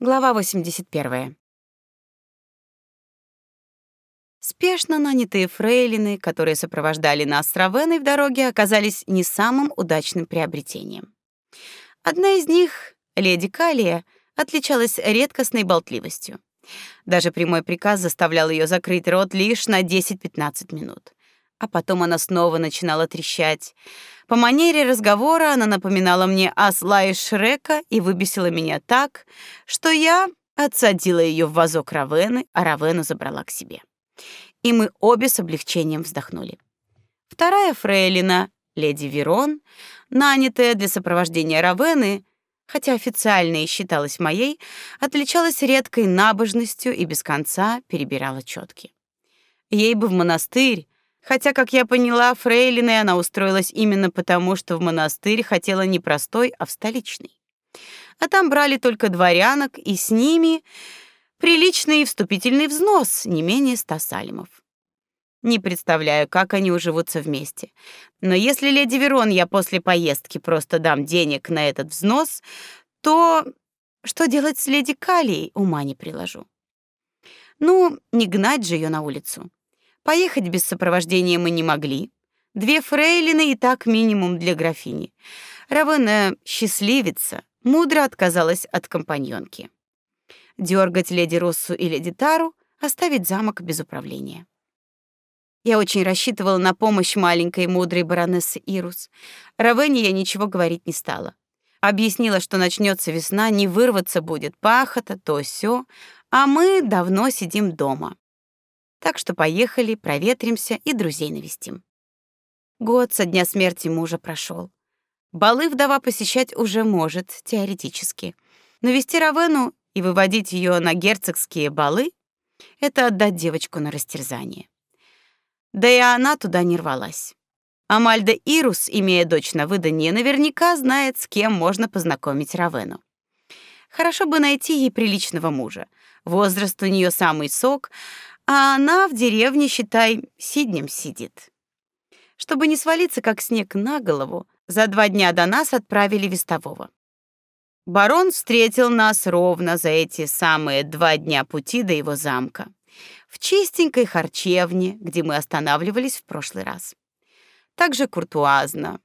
Глава 81. Спешно нанятые фрейлины, которые сопровождали нас с Равеной в дороге, оказались не самым удачным приобретением. Одна из них, леди Калия, отличалась редкостной болтливостью. Даже прямой приказ заставлял ее закрыть рот лишь на 10-15 минут. А потом она снова начинала трещать. По манере разговора она напоминала мне осла из Шрека и выбесила меня так, что я отсадила ее в вазок Равены, а Равену забрала к себе. И мы обе с облегчением вздохнули. Вторая фрейлина, леди Верон, нанятая для сопровождения Равены, хотя официально и считалась моей, отличалась редкой набожностью и без конца перебирала четки. Ей бы в монастырь, Хотя, как я поняла, фрейлиной она устроилась именно потому, что в монастырь хотела не простой, а в столичный. А там брали только дворянок, и с ними приличный вступительный взнос, не менее ста салимов. Не представляю, как они уживутся вместе. Но если леди Верон я после поездки просто дам денег на этот взнос, то что делать с леди Калией, ума не приложу. Ну, не гнать же ее на улицу. Поехать без сопровождения мы не могли. Две фрейлины и так минимум для графини. Равена счастливица, мудро отказалась от компаньонки. Дергать леди Россу и леди Тару, оставить замок без управления. Я очень рассчитывала на помощь маленькой мудрой баронессы Ирус. Равене я ничего говорить не стала. Объяснила, что начнется весна, не вырваться будет пахота, то сё, а мы давно сидим дома. Так что поехали, проветримся и друзей навестим. Год со дня смерти мужа прошел. Балы вдова посещать уже может, теоретически. Но вести Равену и выводить ее на герцогские балы — это отдать девочку на растерзание. Да и она туда не рвалась. Амальда Ирус, имея дочь на выданье, наверняка знает, с кем можно познакомить Равену. Хорошо бы найти ей приличного мужа. Возраст у нее самый сок, а она в деревне, считай, сиднем сидит. Чтобы не свалиться как снег на голову, за два дня до нас отправили вестового. Барон встретил нас ровно за эти самые два дня пути до его замка, в чистенькой харчевне, где мы останавливались в прошлый раз. Также куртуазно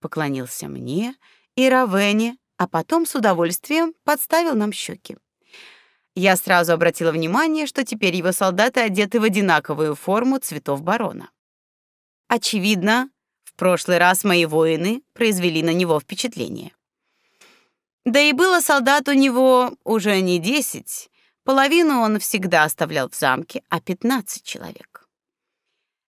поклонился мне и Равене, а потом с удовольствием подставил нам щеки. Я сразу обратила внимание, что теперь его солдаты одеты в одинаковую форму цветов барона. Очевидно, в прошлый раз мои воины произвели на него впечатление. Да и было солдат у него уже не десять, половину он всегда оставлял в замке, а пятнадцать человек.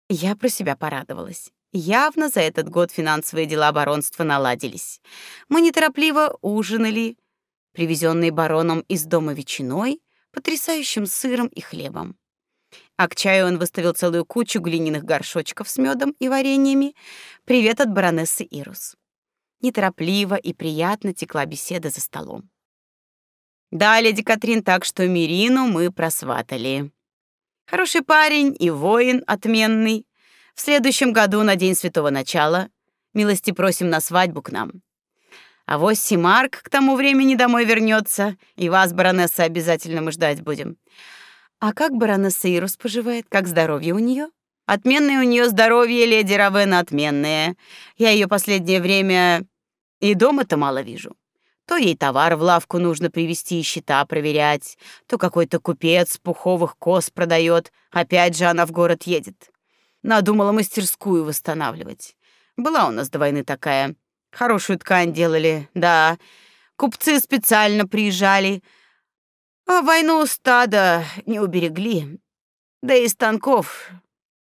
Я про себя порадовалась. Явно за этот год финансовые дела баронства наладились. Мы неторопливо ужинали, привезенный бароном из дома ветчиной, потрясающим сыром и хлебом. А к чаю он выставил целую кучу глиняных горшочков с медом и вареньями. Привет от баронессы Ирус. Неторопливо и приятно текла беседа за столом. Да, леди Катрин, так что Мирину мы просватали. Хороший парень и воин отменный. В следующем году на день святого начала милости просим на свадьбу к нам. А вот Симарк к тому времени домой вернется, и вас, баронесса, обязательно мы ждать будем. А как баронесса Ирус поживает? Как здоровье у нее? Отменное у нее здоровье, леди Равена, отменное. Я ее последнее время и дома-то мало вижу. То ей товар в лавку нужно привезти и счета проверять, то какой-то купец пуховых коз продает. Опять же она в город едет. Надумала мастерскую восстанавливать. Была у нас до войны такая. Хорошую ткань делали, да. Купцы специально приезжали. А войну стада не уберегли. Да и станков,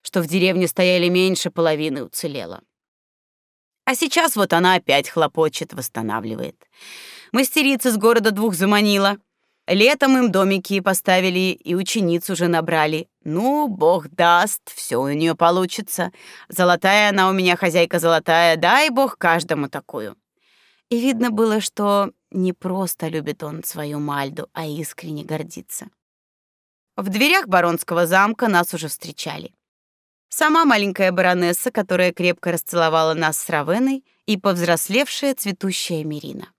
что в деревне стояли меньше половины, уцелело. А сейчас вот она опять хлопочет, восстанавливает. Мастерица с города двух заманила. Летом им домики поставили и учениц уже набрали. Ну, бог даст, все у нее получится. Золотая она у меня хозяйка золотая, дай бог каждому такую. И видно было, что не просто любит он свою Мальду, а искренне гордится. В дверях баронского замка нас уже встречали. Сама маленькая баронесса, которая крепко расцеловала нас с Равеной, и повзрослевшая цветущая Мирина.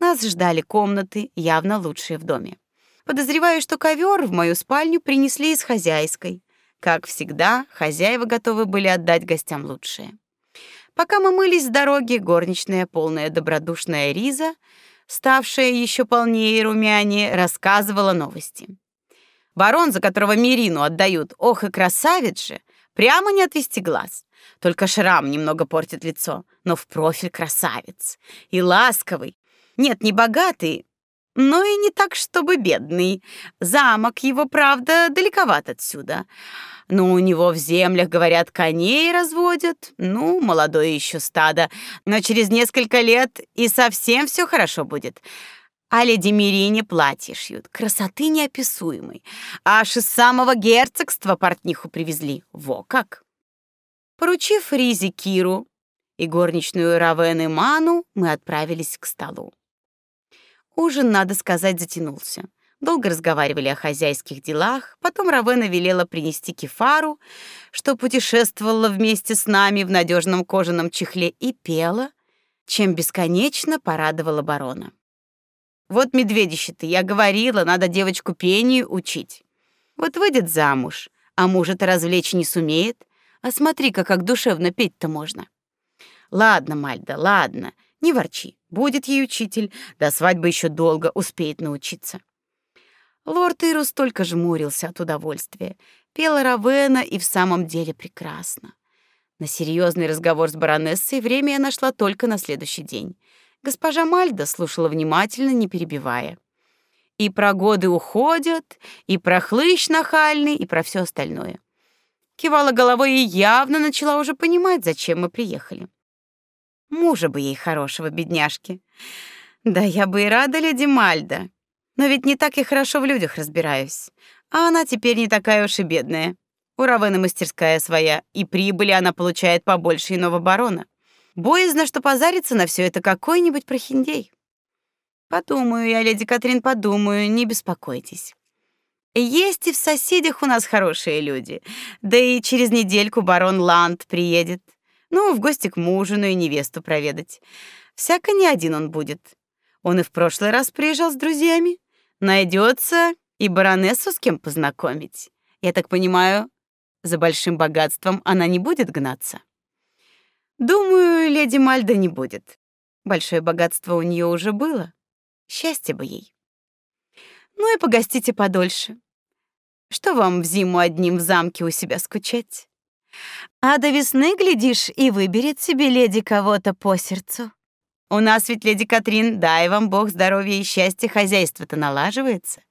Нас ждали комнаты, явно лучшие в доме. Подозреваю, что ковер в мою спальню принесли из хозяйской. Как всегда, хозяева готовы были отдать гостям лучшее. Пока мы мылись с дороги, горничная, полная добродушная Риза, ставшая еще полнее и румянее, рассказывала новости. Барон, за которого Мирину отдают, ох и красавец же, прямо не отвести глаз. Только шрам немного портит лицо, но в профиль красавец. И ласковый. Нет, не богатый, но и не так, чтобы бедный. Замок его, правда, далековат отсюда. Но у него в землях, говорят, коней разводят. Ну, молодое еще стадо. Но через несколько лет и совсем все хорошо будет. А леди Мирине платье шьют, красоты неописуемой. Аж из самого герцогства портниху привезли. Во как! Поручив Ризе Киру и горничную Равен Ману, мы отправились к столу. Ужин, надо сказать, затянулся. Долго разговаривали о хозяйских делах, потом Равена велела принести кефару, что путешествовала вместе с нами в надежном кожаном чехле и пела, чем бесконечно порадовала барона. Вот медведище-то, я говорила, надо девочку пению учить. Вот выйдет замуж, а мужа-то развлечь не сумеет, а смотри-ка, как душевно петь-то можно. Ладно, Мальда, ладно, не ворчи. Будет ей учитель, до свадьбы еще долго успеет научиться. Лорд Ирус только жмурился от удовольствия. Пела Равена и в самом деле прекрасно. На серьезный разговор с баронессой время я нашла только на следующий день. Госпожа Мальда слушала внимательно, не перебивая. И про годы уходят, и про хлыщ нахальный, и про все остальное кивала головой и явно начала уже понимать, зачем мы приехали. Мужа бы ей хорошего, бедняжки. Да я бы и рада, леди Мальда. Но ведь не так я хорошо в людях разбираюсь. А она теперь не такая уж и бедная. У Равены мастерская своя, и прибыли она получает побольше иного барона. Боязно, что позарится на все это какой-нибудь прохиндей. Подумаю я, леди Катрин, подумаю, не беспокойтесь. Есть и в соседях у нас хорошие люди. Да и через недельку барон Ланд приедет. Ну, в гости к мужу, ну и невесту проведать. Всяко не один он будет. Он и в прошлый раз приезжал с друзьями. Найдется и баронессу с кем познакомить. Я так понимаю, за большим богатством она не будет гнаться. Думаю, леди Мальда не будет. Большое богатство у нее уже было. Счастье бы ей. Ну и погостите подольше. Что вам в зиму одним в замке у себя скучать? А до весны, глядишь, и выберет себе леди кого-то по сердцу. У нас ведь, леди Катрин, дай вам бог здоровья и счастья, хозяйство-то налаживается.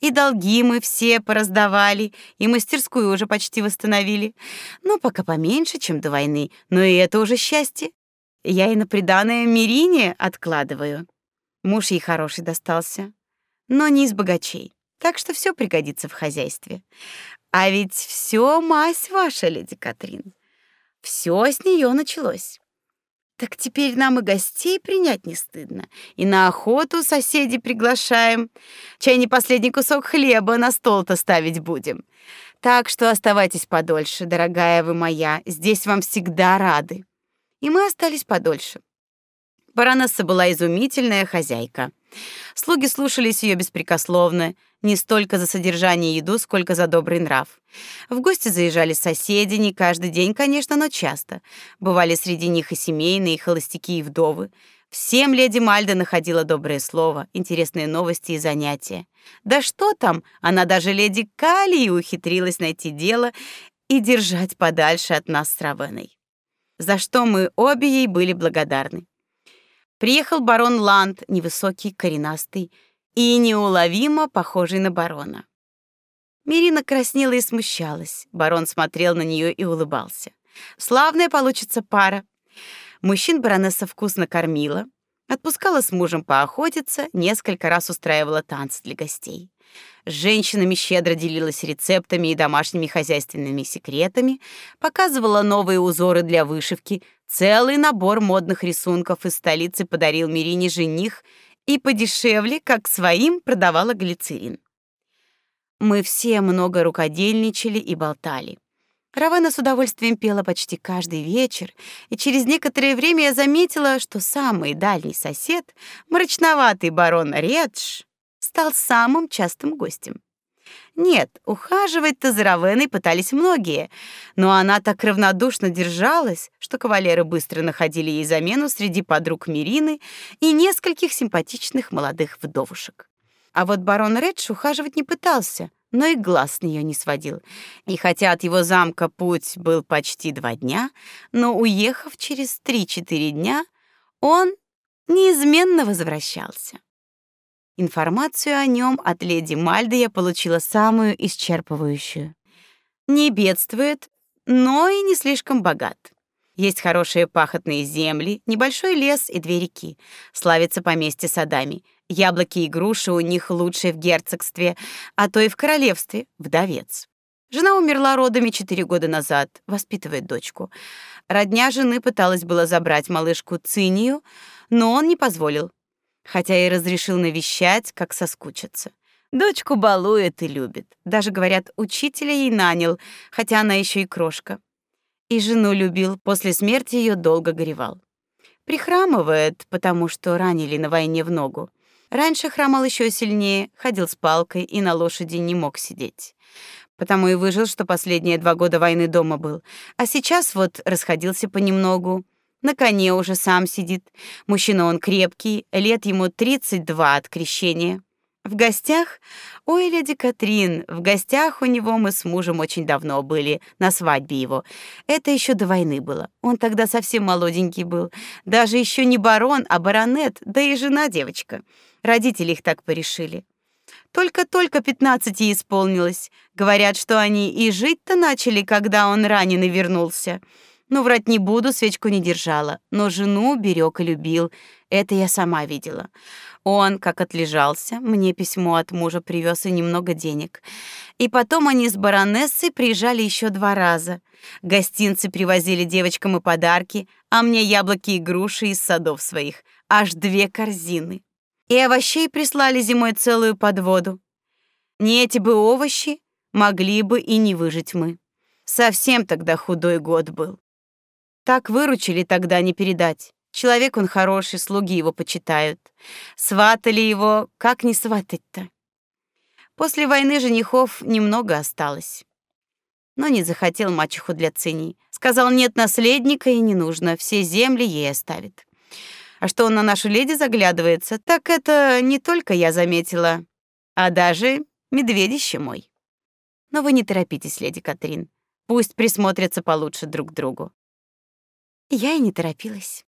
И долги мы все пораздавали, и мастерскую уже почти восстановили. Ну, пока поменьше, чем до войны, но и это уже счастье. Я и на приданое Мирине откладываю. Муж ей хороший достался, но не из богачей. Так что все пригодится в хозяйстве. А ведь все мась ваша, леди Катрин. Все с нее началось. Так теперь нам и гостей принять не стыдно. И на охоту соседей приглашаем. Чай не последний кусок хлеба на стол-то ставить будем. Так что оставайтесь подольше, дорогая вы моя. Здесь вам всегда рады. И мы остались подольше. Баронесса была изумительная хозяйка. Слуги слушались ее беспрекословно, не столько за содержание и еду, сколько за добрый нрав. В гости заезжали соседи, не каждый день, конечно, но часто. Бывали среди них и семейные, и холостяки, и вдовы. Всем леди Мальда находила доброе слово, интересные новости и занятия. Да что там, она даже леди Калии ухитрилась найти дело и держать подальше от нас с Равеной. За что мы обе ей были благодарны. Приехал барон Ланд, невысокий, коренастый и неуловимо похожий на барона. Мирина краснела и смущалась. Барон смотрел на нее и улыбался. Славная получится пара. Мужчин баронесса вкусно кормила, отпускала с мужем поохотиться, несколько раз устраивала танцы для гостей. С женщинами щедро делилась рецептами и домашними хозяйственными секретами, показывала новые узоры для вышивки, целый набор модных рисунков из столицы подарил Мирине жених и подешевле, как своим, продавала глицерин. Мы все много рукодельничали и болтали. Равена с удовольствием пела почти каждый вечер, и через некоторое время я заметила, что самый дальний сосед, мрачноватый барон Редж, стал самым частым гостем. Нет, ухаживать-то за Равеной пытались многие, но она так равнодушно держалась, что кавалеры быстро находили ей замену среди подруг Мирины и нескольких симпатичных молодых вдовушек. А вот барон Редж ухаживать не пытался, но и глаз с нее не сводил. И хотя от его замка путь был почти два дня, но уехав через три-четыре дня, он неизменно возвращался. Информацию о нем от леди Мальды я получила самую исчерпывающую. Не бедствует, но и не слишком богат. Есть хорошие пахотные земли, небольшой лес и две реки. Славится поместье садами. Яблоки и груши у них лучшие в герцогстве, а то и в королевстве, вдовец. Жена умерла родами четыре года назад, воспитывает дочку. Родня жены пыталась было забрать малышку Цинию, но он не позволил хотя и разрешил навещать, как соскучиться. Дочку балует и любит. Даже, говорят, учителя ей нанял, хотя она еще и крошка. И жену любил, после смерти ее долго горевал. Прихрамывает, потому что ранили на войне в ногу. Раньше хромал еще сильнее, ходил с палкой и на лошади не мог сидеть. Потому и выжил, что последние два года войны дома был. А сейчас вот расходился понемногу. На коне уже сам сидит. Мужчина он крепкий, лет ему 32 от крещения. В гостях? Ой, леди Катрин, в гостях у него мы с мужем очень давно были, на свадьбе его. Это еще до войны было. Он тогда совсем молоденький был. Даже еще не барон, а баронет, да и жена девочка. Родители их так порешили. Только-только пятнадцати исполнилось. Говорят, что они и жить-то начали, когда он раненый вернулся. Ну, врать не буду, свечку не держала, но жену берег и любил. Это я сама видела. Он, как отлежался, мне письмо от мужа привез и немного денег. И потом они с баронессой приезжали еще два раза. Гостинцы привозили девочкам и подарки, а мне яблоки и груши из садов своих. Аж две корзины. И овощей прислали зимой целую подводу. Не эти бы овощи могли бы и не выжить мы. Совсем тогда худой год был. Так выручили тогда не передать. Человек он хороший, слуги его почитают. Сватали его, как не сватать-то? После войны женихов немного осталось. Но не захотел мачеху для цени. Сказал, нет наследника и не нужно, все земли ей оставит. А что он на нашу леди заглядывается, так это не только я заметила, а даже медведище мой. Но вы не торопитесь, леди Катрин. Пусть присмотрятся получше друг к другу. Я и не торопилась.